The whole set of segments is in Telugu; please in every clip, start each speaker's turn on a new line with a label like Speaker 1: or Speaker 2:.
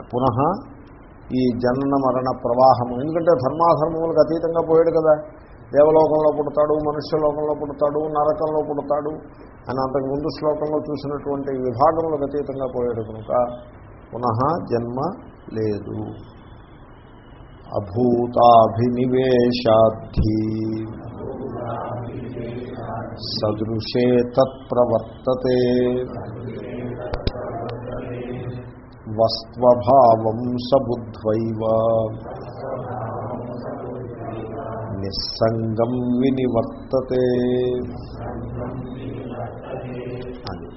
Speaker 1: పునః ఈ జనన మరణ ప్రవాహము. ఎందుకంటే ధర్మాధర్మములకు అతీతంగా పోయాడు కదా. దేవలోకంలో పుడతాడు మనుష్య లోకంలో పుడతాడు నరకంలో పుడతాడు అని అంతకు ముందు శ్లోకంలో చూసినటువంటి విభాగంలోకి అతీతంగా పోయాడు కనుక పునః జన్మ లేదు. అభూతాభినివేశాద్ధి. సదృశే తత్ప్రవర్తతే. వస్త్వభావం సబుద్ధ్వైవ. నిస్సంగం వినివర్తతే. అని.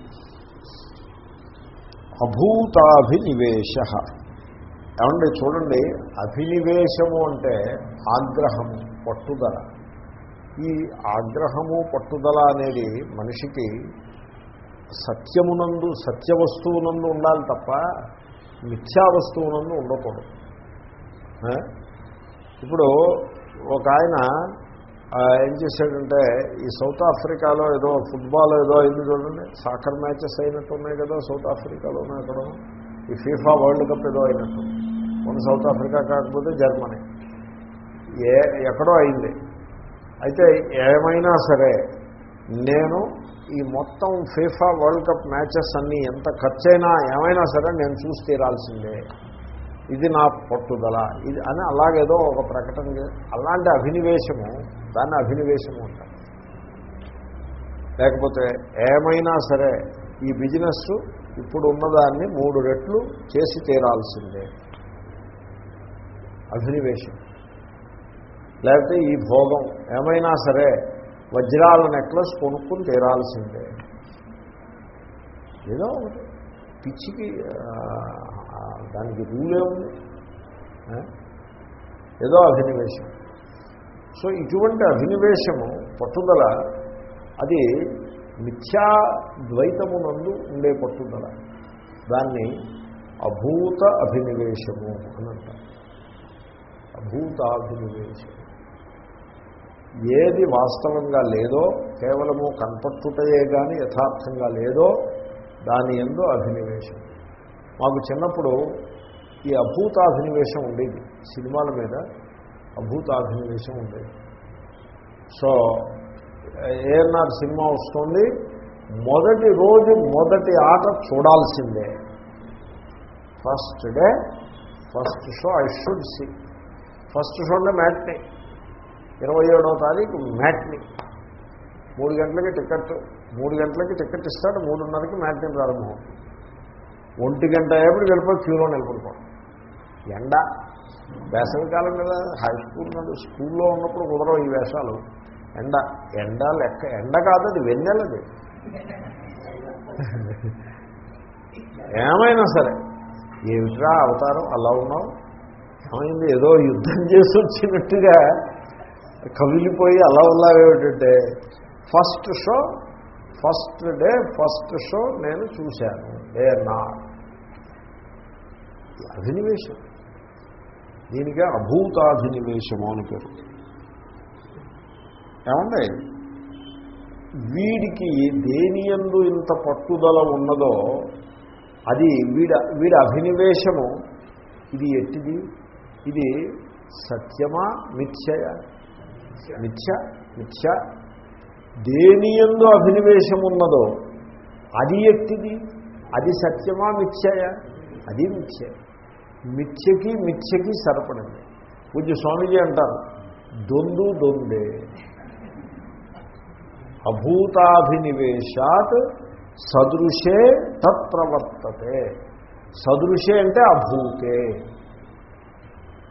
Speaker 1: అభూతాభినివేశ. ఏమండి చూడండి అభినివేశము అంటే ఆగ్రహము పట్టుదల. ఈ ఆగ్రహము పట్టుదల అనేది మనిషికి సత్యమునందు సత్యవస్తువునందు ఉండాలి తప్ప మిథ్యా వస్తువులను ఉండకూడదు ఇప్పుడు ఒక ఆయన ఏం చేశాడంటే ఈ సౌత్ ఆఫ్రికాలో ఏదో ఫుట్బాల్ ఏదో అయింది చూడండి సాకర్ మ్యాచెస్ అయినట్టు ఉన్నాయి కదా సౌత్ ఆఫ్రికాలోనే అక్కడ ఈ ఫీఫా వరల్డ్ కప్ ఏదో అయినట్టు. మన సౌత్ ఆఫ్రికా కాకపోతే జర్మనీ. ఏ ఎక్కడో అయింది. అయితే ఏమైనా సరే నేను ఈ మొత్తం ఫీఫా వరల్డ్ కప్ మ్యాచెస్ అన్నీ ఎంత ఖర్చైనా ఏమైనా సరే నేను చూసి తీరాల్సిందే. ఇది నా పట్టుదల. ఇది అని అలాగేదో ఒక ప్రకటన అలాంటి అభినివేశము దాన్ని అభినివేశము అంటారు. లేకపోతే ఏమైనా సరే ఈ బిజినెస్ ఇప్పుడు ఉన్నదాన్ని మూడు రెట్లు చేసి తీరాల్సిందే. అభినివేశం. లేకపోతే ఈ భోగం ఏమైనా సరే వజ్రాల నెక్లెస్ కొనుక్కుని తీరాల్సిందే. ఏదో ఒకటి. పిచ్చికి దానికి రూలే ఉంది. ఏదో అభినివేశం. సో ఇటువంటి అభినివేశము పట్టుదల అది మిథ్యా ద్వైతమునందు ఉండే పట్టుదల. దాన్ని అభూత అభినివేశము అని అంటారు. అభూతాభినవేశము. ఏది వాస్తవంగా లేదో కేవలము కనపట్టుటయే కానీ యథార్థంగా లేదో దాని ఎందు అభినివేశం. మాకు చిన్నప్పుడు ఈ అభూతాభినివేశం ఉండేది సినిమాల మీద అభూతాభినివేశం ఉండేది. సో ఏఎన్ఆర్ సినిమా వస్తుంది మొదటి రోజు మొదటి ఆట చూడాల్సిందే. First day first show I should see. First show అంటే మ్యాట్ని. ఇరవై ఏడవ తారీఖు మ్యాట్ని. మూడు గంటలకి టికెట్ మూడు గంటలకి టికెట్ ఇస్తాడు మూడున్నరకి మ్యాట్ని ప్రారంభం ఒంటి గంట అయ్యేప్పుడు వెళ్ళిపోయి క్యూలో నిలబడిపోవడం ఎండ వేసవికాలం కదా హై స్కూల్ నుండి స్కూల్లో ఉన్నప్పుడు కుదరవు ఈ వేషాలు. ఎండ ఎండ లెక్క ఎండ కాదు అది వెన్నెలది ఏమైనా సరే. ఏమిట్రా అవతారం? అలా ఉన్నావు? ఏమైంది? ఏదో యుద్ధం చేసి వచ్చినట్టుగా కవిలిపోయి అలా ఉన్నావేమిటంటే first show first day first show నేను చూశాను. డే నా అభినివేశం దీనికి అభూతాభినివేశము అని పేరు. ఏమండి? వీడికి దేని ఎందు ఇంత పట్టుదల ఉన్నదో అది వీడ వీడి అభినివేశము ఇది ఎట్టిది? ఇది సత్యమా? మిథ్యయా? మిథ్య. మిథ్య దేని యందు అభినివేశం ఉన్నదో అది ఎత్తిది అది సత్యమా మిథ్యయా? అది మిథ్య. మిథ్యకి మిథ్యకి సరిపడింది. కొంచెం స్వామీజీ అంటారు దొందు దొందే. అభూతాభినివేశాత్ సదృశే తత్ప్రవర్తతే. సదృశే అంటే అభూతే.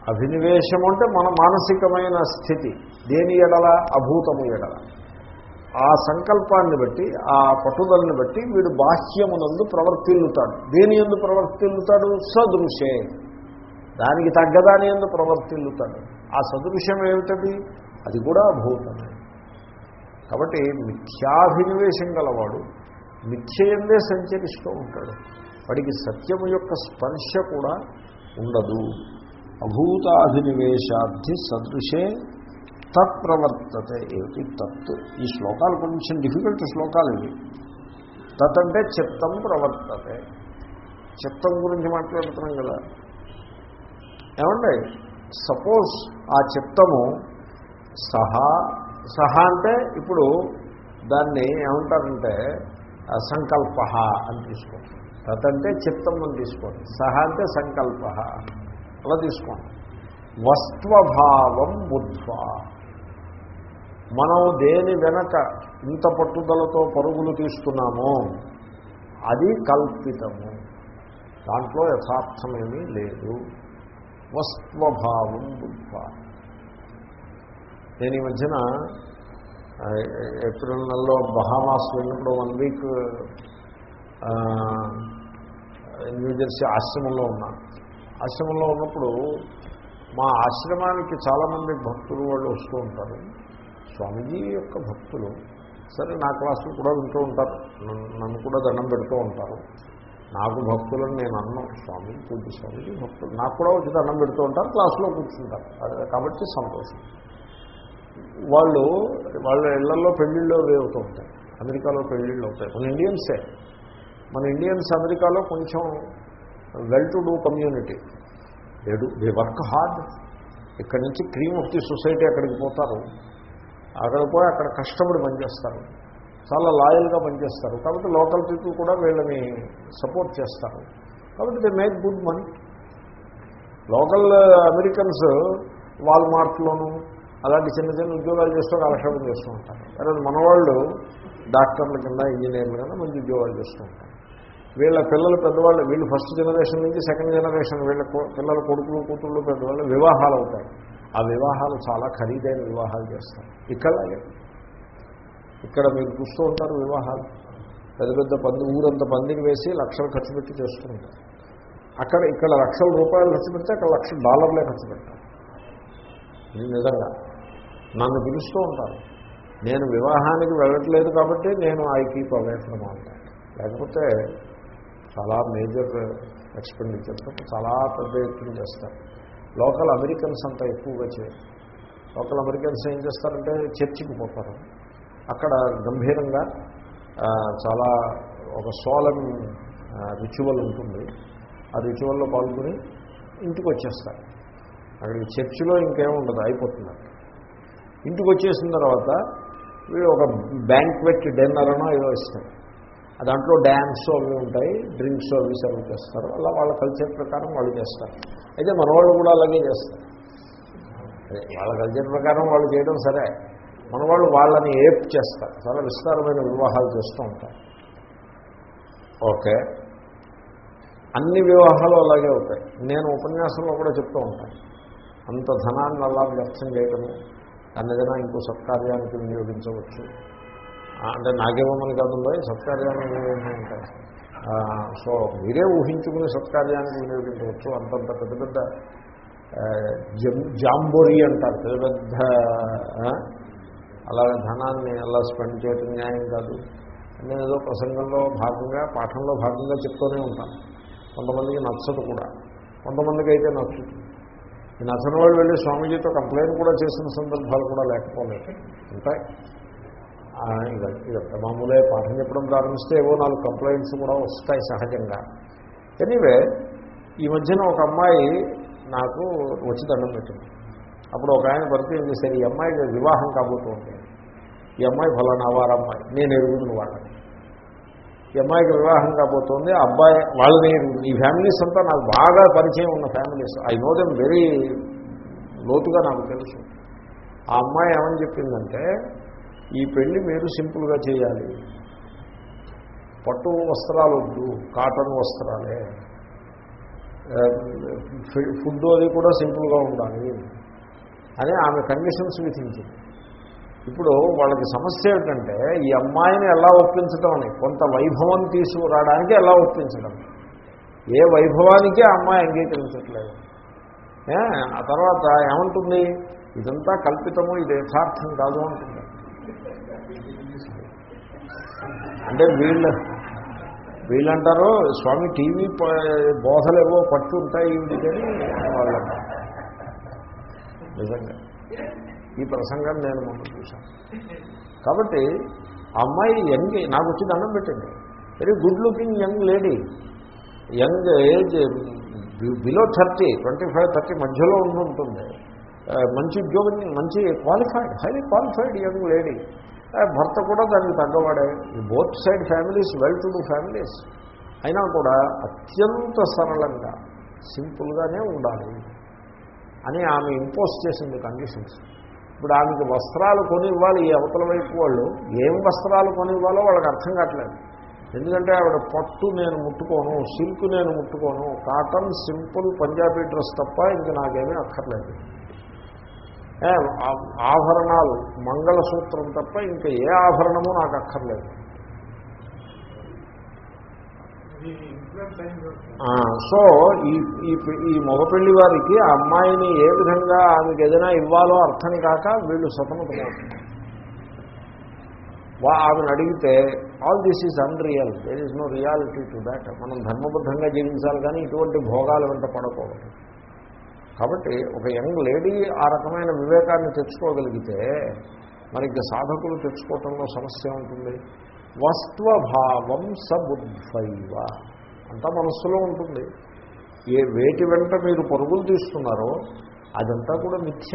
Speaker 1: అభినివేశం అంటే మన మానసికమైన స్థితి. దేని ఎడల? అభూతము ఎడల. ఆ సంకల్పాన్ని బట్టి ఆ పట్టుదలని బట్టి వీడు బాహ్యమునందు ప్రవర్తిల్లుతాడు. దేని ఎందు ప్రవర్తిల్లుతాడు? సదృశే. దానికి తగ్గదాని ఎందు ప్రవర్తిల్లుతాడు. ఆ సదృశ్యం ఏమిటది? అది కూడా అభూతమే. కాబట్టి మిథ్యాభినివేశం గలవాడు మిథ్యయందే సంచరిస్తూ ఉంటాడు. వాడికి సత్యము యొక్క స్పర్శ కూడా ఉండదు. అభూతాభినివేశార్థి సదృశే తత్ప్రవర్తతే. ఏమిటి తత్ ఈ శ్లోకాలు కొంచెం డిఫికల్ట్ శ్లోకాలు ఇవి. తత్ అంటే చిత్తం ప్రవర్తతే. చిత్తం గురించి మాట్లాడుతున్నాం కదా. ఏమండి? సపోజ్ ఆ చిత్తము సహా సహా అంటే ఇప్పుడు దాన్ని ఏమంటారంటే సంకల్ప అని తీసుకోండి. తత్ అంటే చిత్తం అని తీసుకోండి. సహా అంటే సంకల్ప. అలా తీసుకోండి. వస్త్వభావం బుద్ధ్వా. మనం దేని వెనక ఇంత పట్టుదలతో పరుగులు తీస్తున్నామో అది కల్పితము. దాంట్లో యథార్థమేమీ లేదు. వస్త్వభావం బుద్ధ నేను ఈ మధ్యన ఏప్రిల్ నెలలో బహామాస్ వెళ్ళినప్పుడు వన్ వీక్ న్యూజెర్సీ ఆశ్రమంలో ఉన్నాను ఆశ్రమంలో ఉన్నప్పుడు మా ఆశ్రమానికి చాలామంది భక్తులు వాళ్ళు వస్తూ ఉంటారు. స్వామీజీ యొక్క భక్తులు సరే నా క్లాసులు కూడా వింటూ ఉంటారు. నన్ను- కూడా దండం పెడుతూ ఉంటారు. నాకు భక్తులను నేను అన్నాను స్వామి పూజ స్వామిజీ భక్తులు. నాకు కూడా వచ్చి దండం పెడుతూ ఉంటారు క్లాసులో కూర్చుంటారు. కాబట్టి సంతోషం. వాళ్ళు వాళ్ళ ఇళ్ళలో పెళ్ళిళ్ళు అవి అవుతూ ఉంటాయి అమెరికాలో పెళ్ళిళ్ళు అవుతాయి. మన ఇండియన్సే. మన ఇండియన్స్ అమెరికాలో కొంచెం well to do community. They they work hard. ఇక్కడి నుంచి క్రీమ్ ఆఫ్ ది సొసైటీ అక్కడికి పోతారు. అక్కడ పోయి అక్కడ కష్టపడి పనిచేస్తారు. చాలా లాయల్గా పనిచేస్తారు. కాబట్టి లోకల్ పీపుల్ కూడా వీళ్ళని సపోర్ట్ చేస్తారు. కాబట్టి they make good money. Local Americans వాల్మార్ట్లోను అలాంటి చిన్న చిన్న ఉద్యోగాలు చేస్తూ కాలక్షేపం చేస్తూ ఉంటారు. అదే మన వాళ్ళు డాక్టర్ల కింద ఇంజనీర్ల కింద మంచి ఉద్యోగాలు చేస్తూ ఉంటారు. వీళ్ళ పిల్లలు పెద్దవాళ్ళు వీళ్ళు ఫస్ట్ జనరేషన్ నుంచి సెకండ్ జనరేషన్ వీళ్ళ పిల్లల కొడుకులు కూతుళ్ళు పెద్దవాళ్ళు వివాహాలు అవుతాయి. ఆ వివాహాలు చాలా ఖరీదైన వివాహాలు చేస్తారు. ఇక్కడలాగే. ఇక్కడ మీరు చూస్తూ ఉంటారు వివాహాలు. పెద్ద పెద్ద పంది ఊరంత పందిని వేసి లక్షలు ఖర్చు పెట్టి చేస్తూ అక్కడ ఇక్కడ లక్షల రూపాయలు ఖర్చు పెడితే అక్కడ లక్ష డాలర్లే ఖర్చు పెడతారు. ఇది నిజంగా. నన్ను పిలుస్తూ ఉంటారు. నేను వివాహానికి వెళ్ళట్లేదు కాబట్టి నేను ఐ కీప్ అవే ఫ్రమ్ లేకపోతే చాలా మేజర్ ఎక్స్పెండిచర్తో చాలా పెద్ద ఎత్తున చేస్తారు. లోకల్ అమెరికన్స్ అంతా ఎక్కువగా చేయరు లోకల్ అమెరికన్స్ ఏం చేస్తారంటే చర్చికి పోతారు. అక్కడ గంభీరంగా చాలా ఒక సోలం రిచువల్ ఉంటుంది. ఆ రిచువల్లో పాల్గొని ఇంటికి వచ్చేస్తారు అక్కడికి చర్చిలో ఇంకేముండదు అయిపోతుంది ఇంటికి వచ్చేసిన తర్వాత వీళ్ళు ఒక బ్యాంక్వెట్ డిన్నర్ ఏదో ఇస్తారు. దాంట్లో డ్యాన్స్ అవి ఉంటాయి డ్రింక్స్ అవి సర్వ్ చేస్తారు. అలా వాళ్ళ కల్చర్ ప్రకారం వాళ్ళు చేస్తారు. అయితే మనవాళ్ళు కూడా అలాగే చేస్తారు. వాళ్ళ కల్చర్ ప్రకారం వాళ్ళు చేయడం సరే. మనవాళ్ళు వాళ్ళని ఏప్ చేస్తారు. చాలా విస్తారమైన వివాహాలు చేస్తూ ఉంటారు. ఓకే. అన్ని వివాహాలు అలాగే అవుతాయి. నేను ఉపన్యాసంలో కూడా చెప్తూ ఉంటాను. అంత ధనాన్ని అలా వ్యర్థం చేయటము అన్నదైనా ఇంకో సత్కార్యానికి వినియోగించవచ్చు. అంటే అంటే నాకేమని కాదు సత్కార్యాన్ని వినియోగించాలి సో మీరే ఊహించుకుని సత్కార్యానికి వినియోగించవచ్చు అంతంత పెద్ద పెద్ద జాంబోరీ అంటారు. పెద్ద పెద్ద అలాగే ధనాన్ని అలా స్పెండ్ చేయటం న్యాయం కాదు. నేను ఏదో ప్రసంగంలో భాగంగా పాఠంలో భాగంగా చెప్తూనే ఉంటాను. కొంతమందికి నచ్చదు కూడా. కొంతమందికి అయితే నచ్చుతుంది ఈ నచ్చని వాళ్ళు వెళ్ళి స్వామీజీతో కంప్లైంట్ కూడా చేసిన సందర్భాలు కూడా లేకపోలేదు. ఉంటాయి. ఇదంతా మామూలే పాఠం చెప్పడం ప్రారంభిస్తే ఏవో నాలుగు కంప్లైంట్స్ కూడా వస్తాయి సహజంగా. ఎనీవే ఈ మధ్యన ఒక అమ్మాయి నాకు వచ్చి దండం పెట్టింది. అప్పుడు ఒక ఆయన పరిచయం చేశారు? ఈ అమ్మాయికి వివాహం కాబోతుంది. ఈ అమ్మాయి ఫలానా వారమ్మాయి నేను ఎరుగుతున్న వాళ్ళని. ఈ అమ్మాయికి వివాహం కాబోతోంది. ఆ అబ్బాయి వాళ్ళని ఈ ఫ్యామిలీస్ అంతా నాకు బాగా పరిచయం ఉన్న families I know them very లోతుగా నాకు తెలుసు. ఆ అమ్మాయి ఏమని చెప్పిందంటే ఈ పెళ్ళి మీరు సింపుల్గా చేయాలి. పట్టు వస్త్రాలు వద్దు కాటన్ వస్త్రాలే. ఫుడ్ అది కూడా సింపుల్గా ఉండాలి అని ఆమె కండిషన్స్ విధించింది. ఇప్పుడు వాళ్ళకి సమస్య ఏమిటంటే ఈ అమ్మాయిని ఎలా ఒప్పించడం అని కొంత వైభవం తీసుకురావడానికి ఎలా ఒప్పించడం ఏ వైభవానికి ఆ అమ్మాయి అంగీకరించట్లేదు. ఆ తర్వాత ఏమంటుంది? ఇదంతా కల్పితము ఇది యథార్థం కాదు అంటుంది. అంటే వీళ్ళ వీళ్ళంటారు స్వామి టీవీ బోధలేవో పట్టు ఉంటాయి వీడికని వాళ్ళు నిజంగా. ఈ ప్రసంగాన్ని నేను మొన్న చూశాను. కాబట్టి అమ్మాయి యంగ్ నాకు వచ్చి దండం పెట్టింది very good looking young lady young age below thirty twenty five thirty మధ్యలో ఉంటుంది. మంచి ఉద్యోగం మంచి qualified highly qualified young lady భర్త కూడా దానికి తగ్గవాడే. Both side families well to do families అయినా కూడా అత్యంత సరళంగా సింపుల్గానే ఉండాలి అని ఆమె ఇంపోజ్ చేసింది కండిషన్స్ ఇప్పుడు ఆమెకి వస్త్రాలు కొని ఇవ్వాలి ఈ అవతల వైపు వాళ్ళు. ఏం వస్త్రాలు కొని ఇవ్వాలో వాళ్ళకి అర్థం కావట్లేదు. ఎందుకంటే ఆవిడ పట్టు నేను ముట్టుకోను సిల్క్ నేను ముట్టుకోను కాటన్ సింపుల్ పంజాబీ డ్రెస్ తప్ప ఇంక నాకేమీ అక్కర్లేదు. ఆభరణాలు మంగళసూత్రం తప్ప ఇంకా ఏ ఆభరణము నాకు అక్కర్లేదు. సో ఈ ఈ మగపెళ్ళి వారికి ఆ అమ్మాయిని ఏ విధంగా ఆమెకి ఏదైనా ఇవ్వాలో అర్థం కాక వీళ్ళు సతమతమవుతున్నారు వా ఆమెను అడిగితే all this is unreal there is no reality to that మనం ధర్మబద్ధంగా జీవించాలి కానీ ఇటువంటి భోగాల వెంట పడకూడదు. కాబట్టి ఒక యంగ్ లేడీ ఆ రకమైన వివేకాన్ని తెచ్చుకోగలిగితే మనకి సాధకులు తెచ్చుకోవటంలో సమస్య ఉంటుంది. వస్త్వభావం సబుద్ధైవ అంతా మనస్సులో ఉంటుంది. ఏ వేటి వెంట మీరు పరుగులు తీస్తున్నారో అదంతా కూడా మిథ్య.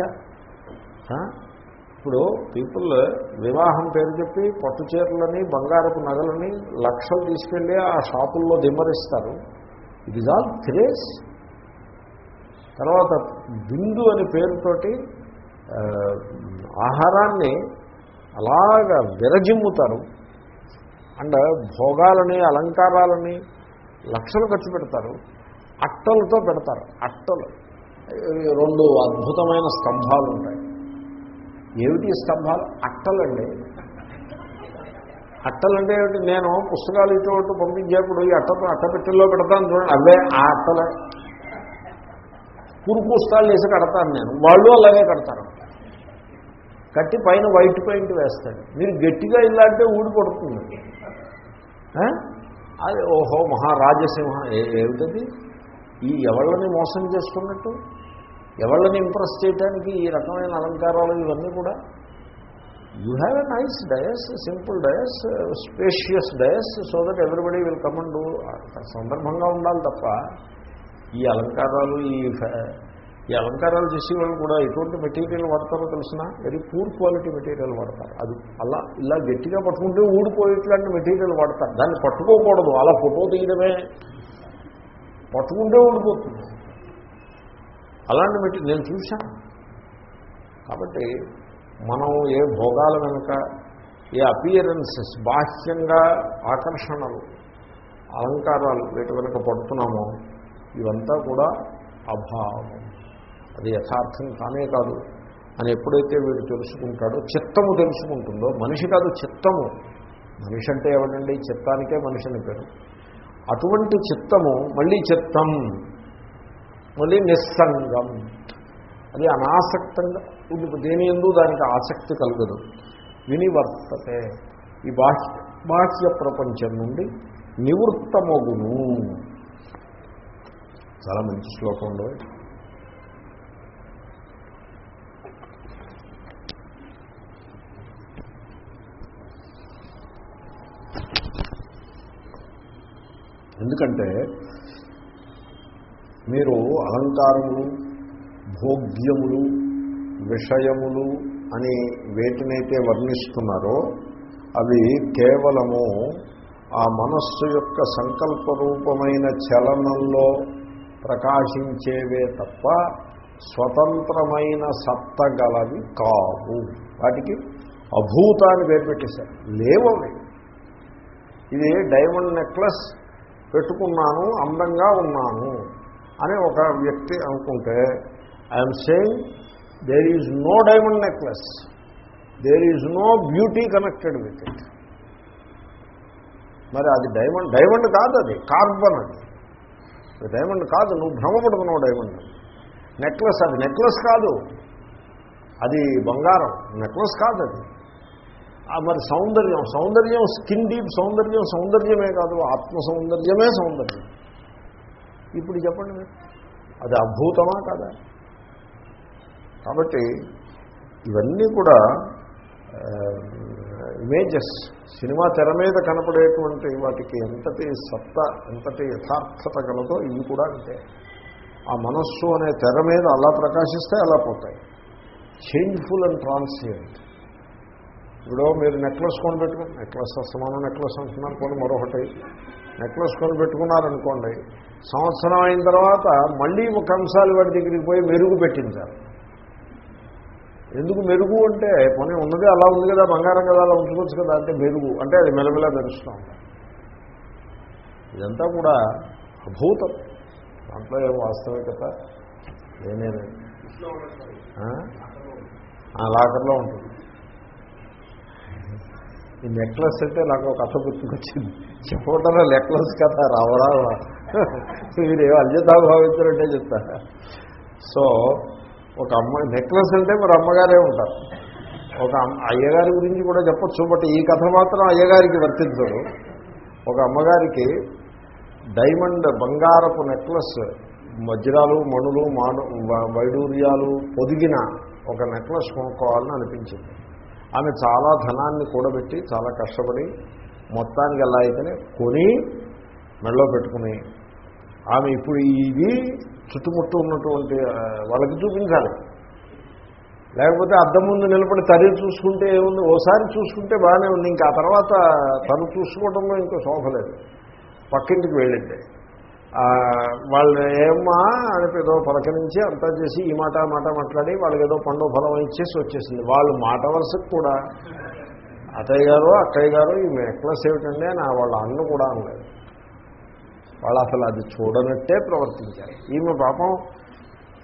Speaker 1: ఇప్పుడు పీపుల్ వివాహం పేరు చెప్పి పట్టు చీరలని బంగారపు నగలని లక్షలు తీసుకెళ్ళి ఆ షాపుల్లో దిమ్మరిస్తారు. ఇట్ ఈజ్ ఆల్ క్రేజ్ తర్వాత బిందు అనే పేరుతోటి ఆహారాన్ని అలాగా విరజిమ్ముతారు. అండ్ భోగాలని అలంకారాలని లక్షలు ఖర్చు పెడతారు. అట్టలతో పెడతారు. అట్టలు. రెండు అద్భుతమైన స్తంభాలు ఉంటాయి ఏమిటి స్తంభాలు? అట్టలండి. అట్టలంటే ఏమిటి? నేను పుస్తకాలు ఇటువంటి పంపించేప్పుడు ఈ అట్టతో అట్టపెట్టెల్లో పెడతాను చూడండి. అవే ఆ అట్టలే. పురుకుస్తాలు వేసి కడతాను నేను. వాళ్ళు అలాగే కడతారు. కట్టి పైన వైట్ పెయింట్ వేస్తాడు. మీరు గట్టిగా ఇలా అంటే ఊడి పడుతుంది. అది ఓహో మహారాజసింహ ఏమిటది? ఈ ఎవళ్ళని మోసం చేసుకున్నట్టు ఎవళ్ళని ఇంప్రెస్ చేయడానికి ఈ రకమైన అలంకారాలు ఇవన్నీ కూడా? You have a nice dais simple dais spacious dais so that everybody will come and సందర్భంగా ఉండాలి తప్ప ఈ అలంకారాలు ఈ ఈ అలంకారాలు చేసేవాళ్ళు కూడా ఎటువంటి మెటీరియల్ వాడతారో తెలిసిన వెరీ పూర్ క్వాలిటీ మెటీరియల్ వాడతారు. అది అలా ఇలా గట్టిగా పట్టుకుంటే ఊడిపోయేట్లాంటి మెటీరియల్ వాడతారు. దాన్ని పట్టుకోకూడదు. అలా ఫోటో తీయడమే. పట్టుకుంటే ఊడిపోతుంది. అలాంటి మెటీరియల్ నేను చూశాను. కాబట్టి మనం ఏ భోగాల వెనుక ఏ అపియరెన్సెస్ బాహ్యంగా ఆకర్షణలు అలంకారాలు వీటి వెనుక పడుతున్నామో ఇవంతా కూడా అభావం. అది యథార్థం కానే కాదు. అని ఎప్పుడైతే వీడు తెలుసుకుంటాడో చిత్తము తెలుసుకుంటుందో మనిషి కాదు చిత్తము. మనిషి అంటే ఎవడండి చిత్తానికే మనిషి అని పేరు. అటువంటి చిత్తము మళ్ళీ చిత్తం మళ్ళీ నిస్సంగం. అది అనాసక్తంగా దేని ఎందు దానికి ఆసక్తి కలగదు. వినివర్తతే. ఈ బాహ్య బాహ్య ప్రపంచం నుండి నివృత్తమగును. చాలా మంచి శ్లోకం ఉండవు ఎందుకంటే మీరు అలంకారములు భోగ్యములు విషయములు అని వేటినైతే వర్ణిస్తున్నారో అవి కేవలము ఆ మనస్సు యొక్క సంకల్ప రూపమైన చలనంలో ప్రకాశించేవే తప్ప స్వతంత్రమైన సత్తగలవి కావు. వాటికి అభూత అని పేరు పెట్టేశారు. లేవవి. ఇది డైమండ్ నెక్లెస్ పెట్టుకున్నాను అందంగా ఉన్నాను అని ఒక వ్యక్తి అనుకుంటే I'm saying there is no diamond necklace there is no beauty connected with it మరి అది డైమండ్ డైమండ్ కాదు అది కార్బన్ అది. డైమండ్ కాదు నువ్వు భ్రమపడుతున్నావు డైమండ్. నెక్లెస్ అది. నెక్లెస్ కాదు. అది బంగారం. నెక్లెస్ కాదు అది. మరి సౌందర్యం. సౌందర్యం స్కిన్ డీప్ సౌందర్యం సౌందర్యమే కాదు. ఆత్మ సౌందర్యమే సౌందర్యం. ఇప్పుడు చెప్పండి మీరు. అది అద్భుతమా కదా? కాబట్టి ఇవన్నీ కూడా ఇమేజెస్ సినిమా తెర మీద కనపడేటువంటి వాటికి ఎంతటి సత్త ఎంతటి యథార్థత గలదో ఇవి కూడా అంతే. ఆ మనస్సు అనే తెర మీద అలా ప్రకాశిస్తే అలా పోతాయి. చేంజ్ఫుల్ అండ్ ట్రాన్సియంట్ ఇప్పుడు మీరు నెక్లెస్ కొని పెట్టుకుని నెక్లెస్ సమానం నెక్లెస్ అంటున్నారు కొన్ని మరొకటి. నెక్లెస్ కొని పెట్టుకున్నారనుకోండి సంవత్సరం అయిన తర్వాత మళ్ళీ ఒక అంశాలు వాడి దగ్గరికి పోయి మెరుగు పెట్టించారు ఎందుకు మెరుగు అంటే పోనీ ఉన్నది అలా ఉంది కదా బంగారం కదా అలా ఉంచుకోవచ్చు కదా అంటే మెరుగు అంటే అది మెలమెలా మెరుస్తూ ఇదంతా కూడా అభూతం. దాంట్లో ఏం వాస్తవికత ఏనేది లాకర్లో ఉంటుంది. ఈ నెక్లెస్ అంటే నాకు ఒక కథ గుర్తుకొచ్చింది. చెప్పకుండా నెక్లెస్ కథ రావరా మీరు ఏమో అల్యతా భావించారంటే చెప్తారా. సో ఒక అమ్మాయి నెక్లెస్ అంటే మరి అమ్మగారే ఉంటారు. ఒక అయ్యగారి గురించి కూడా చెప్పచ్చు బట్ ఈ కథ మాత్రం అయ్యగారికి వర్తించదు. ఒక అమ్మగారికి డైమండ్ బంగారపు నెక్లెస్ వజ్రాలు మణులు మాను వైడూర్యాలు పొదిగిన ఒక నెక్లెస్ కొనుక్కోవాలని అనిపించింది. ఆమె చాలా ధనాన్ని కూడబెట్టి చాలా కష్టపడి మొత్తానికి ఎలా అయితేనే కొని మెడలో పెట్టుకుని ఆమె ఇప్పుడు ఇది చుట్టుముట్టు ఉన్నటువంటి వాళ్ళకి చూపించాలి. లేకపోతే అద్దం ముందు నిలబడి తరి చూసుకుంటే ఏముంది? ఓసారి చూసుకుంటే బాగానే ఉంది. ఇంకా ఆ తర్వాత తను చూసుకోవడంలో ఇంకో శోభ లేదు. పక్కింటికి వెళ్ళింది. వాళ్ళు ఏమ్మా అని ఏదో పలకరించి అంతా చేసి ఈ మాట మాట మాట్లాడి వాళ్ళకి ఏదో పండు ఫలం ఇచ్చేసి వచ్చేసింది. వాళ్ళు మాట వరుసకు కూడా అతయ్య గారు అక్కయ్య గారు ఈ నెక్లెస్ ఏమిటండి అని వాళ్ళ అన్న కూడా అనలేదు. వాళ్ళు అసలు అది చూడనట్టే ప్రవర్తించారు. ఈమె పాపం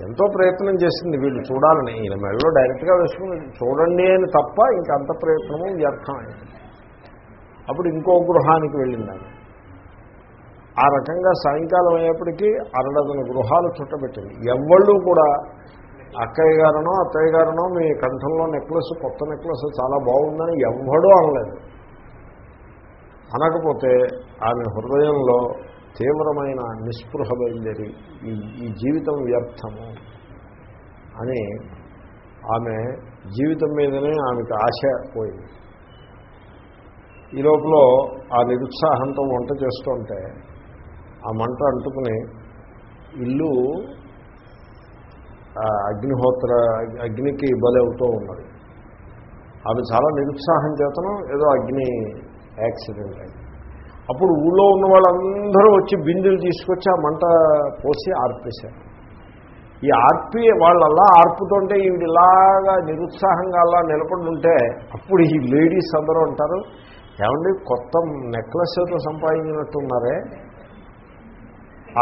Speaker 1: ఎంతో ప్రయత్నం చేసింది. వీళ్ళు చూడాలని ఈయన మెడలో డైరెక్ట్గా వేసుకుని చూడండి అని తప్ప ఇంకంత ప్రయత్నము వ్యర్థమైంది. అప్పుడు ఇంకో గృహానికి వెళ్ళింది ఆ రకంగా సాయంకాలం అయ్యేప్పటికీ అరడదన గృహాలు చుట్టబెట్టింది. ఎవళ్ళు కూడా అక్కయ్య గారనో అత్తయ్య గారనో మీ కంఠంలో నెక్లెస్ కొత్త నెక్లెస్ చాలా బాగుందని ఎవ్వడూ అనలేదు. అనకపోతే ఆమె హృదయంలో తీవ్రమైన నిస్పృహ బయలుదేరి ఈ ఈ జీవితం వ్యర్థము అని ఆమె జీవితం మీదనే ఆమెకు ఆశ పోయింది. ఈ లోపల ఆ నిరుత్సాహంతో వంట చేస్తుంటే ఆ మంట అంటుకుని ఇల్లు అగ్నిహోత్ర అగ్నికి బలవుతూ ఉన్నది. ఆమె చాలా నిరుత్సాహం చేతనం ఏదో అగ్ని యాక్సిడెంట్ అయింది. అప్పుడు ఊళ్ళో ఉన్న వాళ్ళందరూ వచ్చి బిందులు తీసుకొచ్చి ఆ మంట పోసి ఆర్పేశారు. ఈ ఆర్పి వాళ్ళలా ఆర్పుతుంటే ఈవిడ ఇలాగా నిరుత్సాహంగా అలా నిలబడి ఉంటే అప్పుడు ఈ లేడీస్ అందరూ ఉంటారు ఏమండి కొత్త నెక్లెస్తో సంపాదించినట్టున్నారే?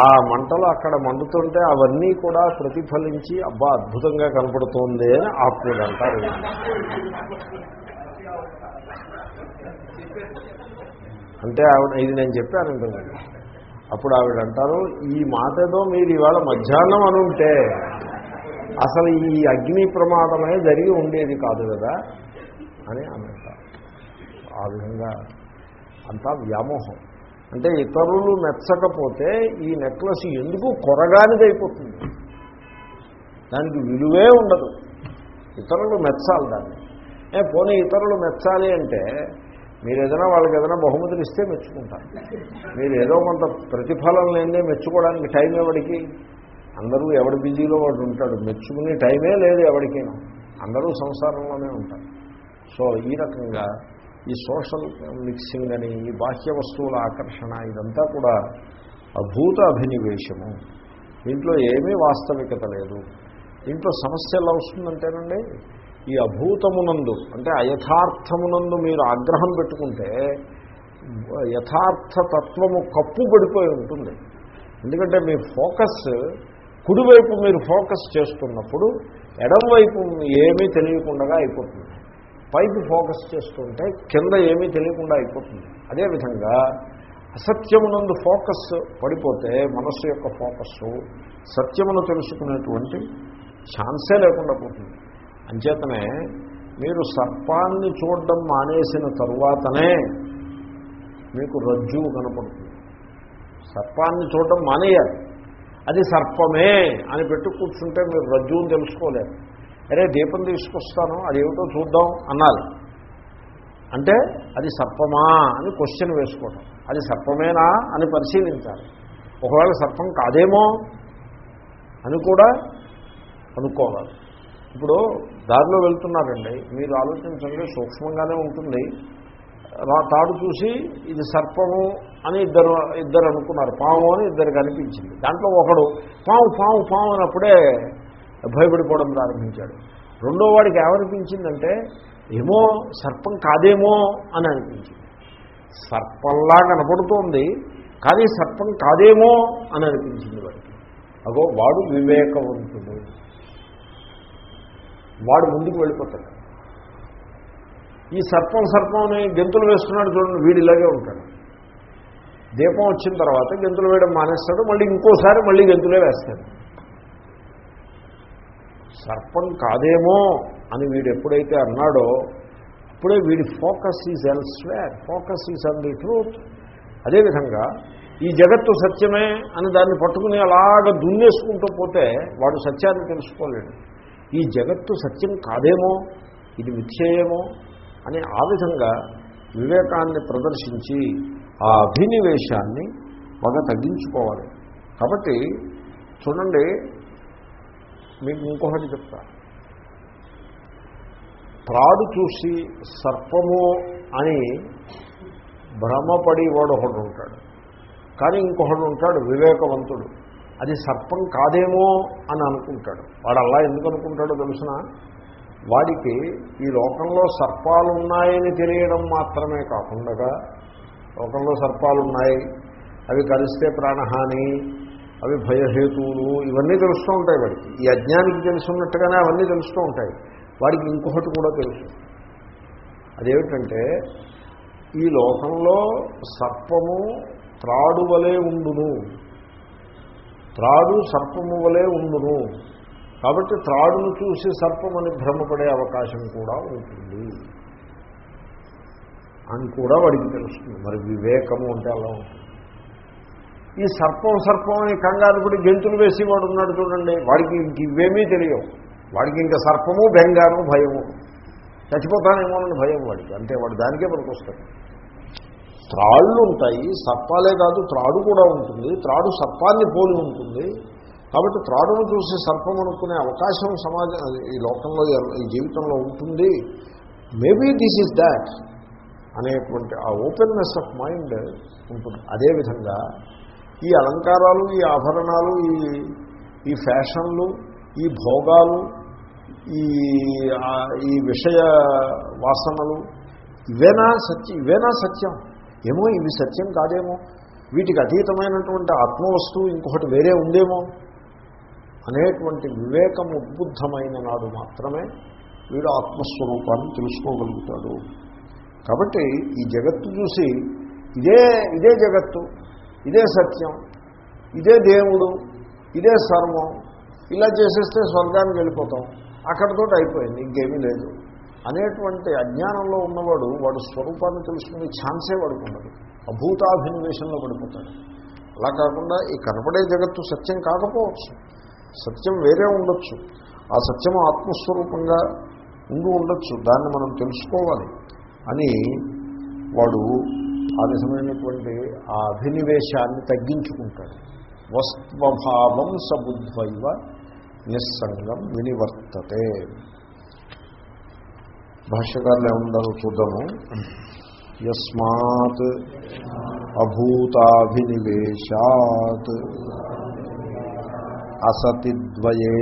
Speaker 1: ఆ మంటలు అక్కడ మండుతుంటే అవన్నీ కూడా ప్రతిఫలించి అబ్బా అద్భుతంగా కనపడుతోంది అని ఆపుడు అంటారు అంటే ఆవిడ ఇది నేను చెప్పాను ఇంతకుముందు అప్పుడు ఆవిడ అంటారు ఈ మాట ఏదో మీరు ఇవాళ మధ్యాహ్నం అనుంటే అసలు ఈ అగ్ని ప్రమాదమే జరిగి ఉండేది కాదు కదా అని అంటారు. ఆ విధంగా అంతా వ్యామోహం. అంటే ఇతరులు మెచ్చకపోతే ఈ నెక్లెస్ ఎందుకు కొరగానిది అయిపోతుంది దానికి విలువే ఉండదు. ఇతరులు మెచ్చాలి దాన్ని. పోనీ ఇతరులు మెచ్చాలి అంటే మీరు ఏదైనా వాళ్ళకి ఏదైనా బహుమతులు ఇస్తే మెచ్చుకుంటారు. మీరు ఏదో కొంత ప్రతిఫలం లేదే మెచ్చుకోవడానికి టైం ఎవడికి? అందరూ ఎవడి బిజీలో వాడు ఉంటాడు. మెచ్చుకునే టైమే లేదు ఎవరికైనా అందరూ సంసారంలోనే ఉంటారు. సో ఈ రకంగా ఈ సోషల్ మిక్సింగ్ అని ఈ బాహ్య వస్తువుల ఆకర్షణ ఇదంతా కూడా అభూత అభినివేశము. దీంట్లో ఏమీ వాస్తవికత లేదు. దీంట్లో సమస్య ఎలా వస్తుందంటేనండి ఈ అభూతమునందు అంటే అయథార్థమునందు మీరు ఆగ్రహం పెట్టుకుంటే యథార్థతత్వము కప్పు కప్పుబడిపోయి ఉంటుంది. ఎందుకంటే మీ ఫోకస్ కుడివైపు మీరు ఫోకస్ చేస్తున్నప్పుడు ఎడంవైపు ఏమీ తెలియకుండా అయిపోతుంది. పైకి ఫోకస్ చేస్తుంటే కింద ఏమీ తెలియకుండా అయిపోతుంది. అదేవిధంగా అసత్యమునందు ఫోకస్ పడిపోతే మనస్సు యొక్క ఫోకస్ సత్యమును తెలుసుకునేటువంటి ఛాన్సే లేకుండా పోతుంది. అంచేతనే మీరు సర్పాన్ని చూడడం మానేసిన తరువాతనే మీకు రజ్జువు కనపడుతుంది. సర్పాన్ని చూడడం మానేయాలి. అది సర్పమే అని పెట్టు కూర్చుంటే మీరు రజ్జువుని తెలుసుకోలేరు. అరే దీపం తీసుకొస్తాను అది ఏమిటో చూద్దాం అన్నారు. అంటే అది సర్పమా అని క్వశ్చన్ వేసుకోవటం. అది సర్పమేనా అని పరిశీలించాలి. ఒకవేళ సర్పం కాదేమో అని కూడా అనుకోవాలి. ఇప్పుడు దారిలో వెళ్తున్నారండి. మీరు ఆలోచించండి సూక్ష్మంగానే ఉంటుంది. రా- తాడు చూసి ఇది సర్పము అని ఇద్దరు ఇద్దరు అనుకున్నారు. పాము అని ఇద్దరు కనిపించింది దాంట్లో ఒకడు పాము పాము పాము అన్నప్పుడే భయపడిపోవడం ప్రారంభించాడు. రెండో వాడికి ఏమనిపించిందంటే ఏమో సర్పం కాదేమో అని అనిపించింది. సర్పంలా కనపడుతోంది కానీ సర్పం కాదేమో అని అనిపించింది వాడికి. అగో వాడు వివేకవంతుడు. వాడు ముందుకు వెళ్ళిపోతాడు. ఈ సర్పం సర్పం అని గెంతులు వేస్తున్నాడు చూడండి వీడు ఇలాగే ఉంటాడు. దీపం వచ్చిన తర్వాత గెంతులు వేయడం మానేస్తాడు మళ్ళీ ఇంకోసారి మళ్ళీ గెంతులే వేస్తాడు. సర్పం కాదేమో అని వీడు ఎప్పుడైతే అన్నాడో అప్పుడే వీడి focus is elsewhere focus is on the truth. అదేవిధంగా ఈ జగత్తు సత్యమే అని దాన్ని పట్టుకుని అలాగ దున్నేసుకుంటూ పోతే వాడు సత్యాన్ని తెలుసుకోలేడు. ఈ జగత్తు సత్యం కాదేమో? ఇది మిథ్యేయేమో? అని ఆ విధంగా వివేకాన్ని ప్రదర్శించి ఆ అభినివేశాన్ని మగ తగ్గించుకోవాలి. కాబట్టి చూడండి మీకు ఇంకొకటి చెప్తా. త్రాడు చూసి సర్పము అని భ్రమపడి వాడు ఒకడు ఉంటాడు కానీ ఇంకొకడు ఉంటాడు వివేకవంతుడు. అది సర్పం కాదేమో అని అనుకుంటాడు. వాడు అలా ఎందుకు అనుకుంటాడో తెలుసిన? వాడికి ఈ లోకంలో సర్పాలు ఉన్నాయని తెలియడం మాత్రమే కాకుండా లోకంలో సర్పాలు ఉన్నాయి అవి కలిస్తే ప్రాణహాని అవి భయహేతువులు ఇవన్నీ తెలుస్తూ ఉంటాయి వాడికి. ఈ అజ్ఞానికి తెలుసున్నట్టుగానే అవన్నీ తెలుస్తూ ఉంటాయి. వాడికి ఇంకొకటి కూడా తెలుసు. అదేమిటంటే ఈ లోకంలో సర్పము త్రాడు వలె ఉండును. త్రాడు సర్పము వలె ఉండును. కాబట్టి త్రాడును చూసి సర్పమని భ్రమపడే అవకాశం కూడా ఉంటుంది. అని కూడా వాడికి తెలుస్తుంది. మరి వివేకము అంటే అలా ఉంటుంది. ఈ సర్పం సర్పం అని కంగారు పడి గెంతులు వేసి వాడు ఉన్నాడు చూడండి. వాడికి ఇంక ఇవేమీ తెలియవు. వాడికి ఇంకా సర్పము బెంగారు భయము. చచ్చిపోతానేమోనని భయం వాడికి. అంటే వాడు దానికే పనికొస్తాడు. త్రాళ్ళు ఉంటాయి. సర్పాలే కాదు త్రాడు కూడా ఉంటుంది. త్రాడు సర్పాన్ని పోలి ఉంటుంది. కాబట్టి త్రాడును చూసి సర్పం అనుకునే అవకాశం సమాజం ఈ లోకంలో ఈ జీవితంలో ఉంటుంది. మేబీ దిస్ ఈజ్ దాట్ అనేటువంటి ఆ ఓపెన్నెస్ ఆఫ్ మైండ్ ఉంటుంది. అదేవిధంగా ఈ అలంకారాలు ఈ ఆభరణాలు ఈ ఈ ఫ్యాషన్లు ఈ భోగాలు ఈ ఈ విషయ వాసనలు ఇవేనా సత్యం ఇవేనా సత్యం? ఏమో ఇవి సత్యం కాదేమో. వీటికి అతీతమైనటువంటి ఆత్మవస్తువు ఇంకొకటి వేరే ఉందేమో? అనేటువంటి వివేకం ఉద్బుద్ధమైన నాడు మాత్రమే వీడు ఆత్మస్వరూపాన్ని తెలుసుకోగలుగుతాడు. కాబట్టి ఈ జగత్తు చూసి ఇదే ఇదే జగత్తు ఇదే సత్యం ఇదే దేవుడు ఇదే సర్వం ఇలా చేసేస్తే స్వర్గానికి వెళ్ళిపోతాం. అక్కడితోటి అయిపోయింది ఇంకేమీ లేదు. అనేటువంటి అజ్ఞానంలో ఉన్నవాడు వాడు స్వరూపాన్ని తెలుసుకునే ఛాన్సే వాడికి ఉండదు. అభూతాభినివేశంలో పడిపోతాడు. అలా కాకుండా ఈ కనపడే జగత్తు సత్యం కాకపోవచ్చు. సత్యం వేరే ఉండొచ్చు. ఆ సత్యం ఆత్మస్వరూపంగా ఉండి ఉండొచ్చు. దాన్ని మనం తెలుసుకోవాలి అని వాడు ఆ విధమైనటువంటి ఆ అభినివేశాన్ని తగ్గించుకుంటాడు. వస్త్వభావం సబుద్వైవ నిస్సంగం వినివర్తతే. భాష్యకారులు ఏముండారో చూద్దాము. యస్మాత్ అభూతాభినివేశాత్ అసతిద్వయే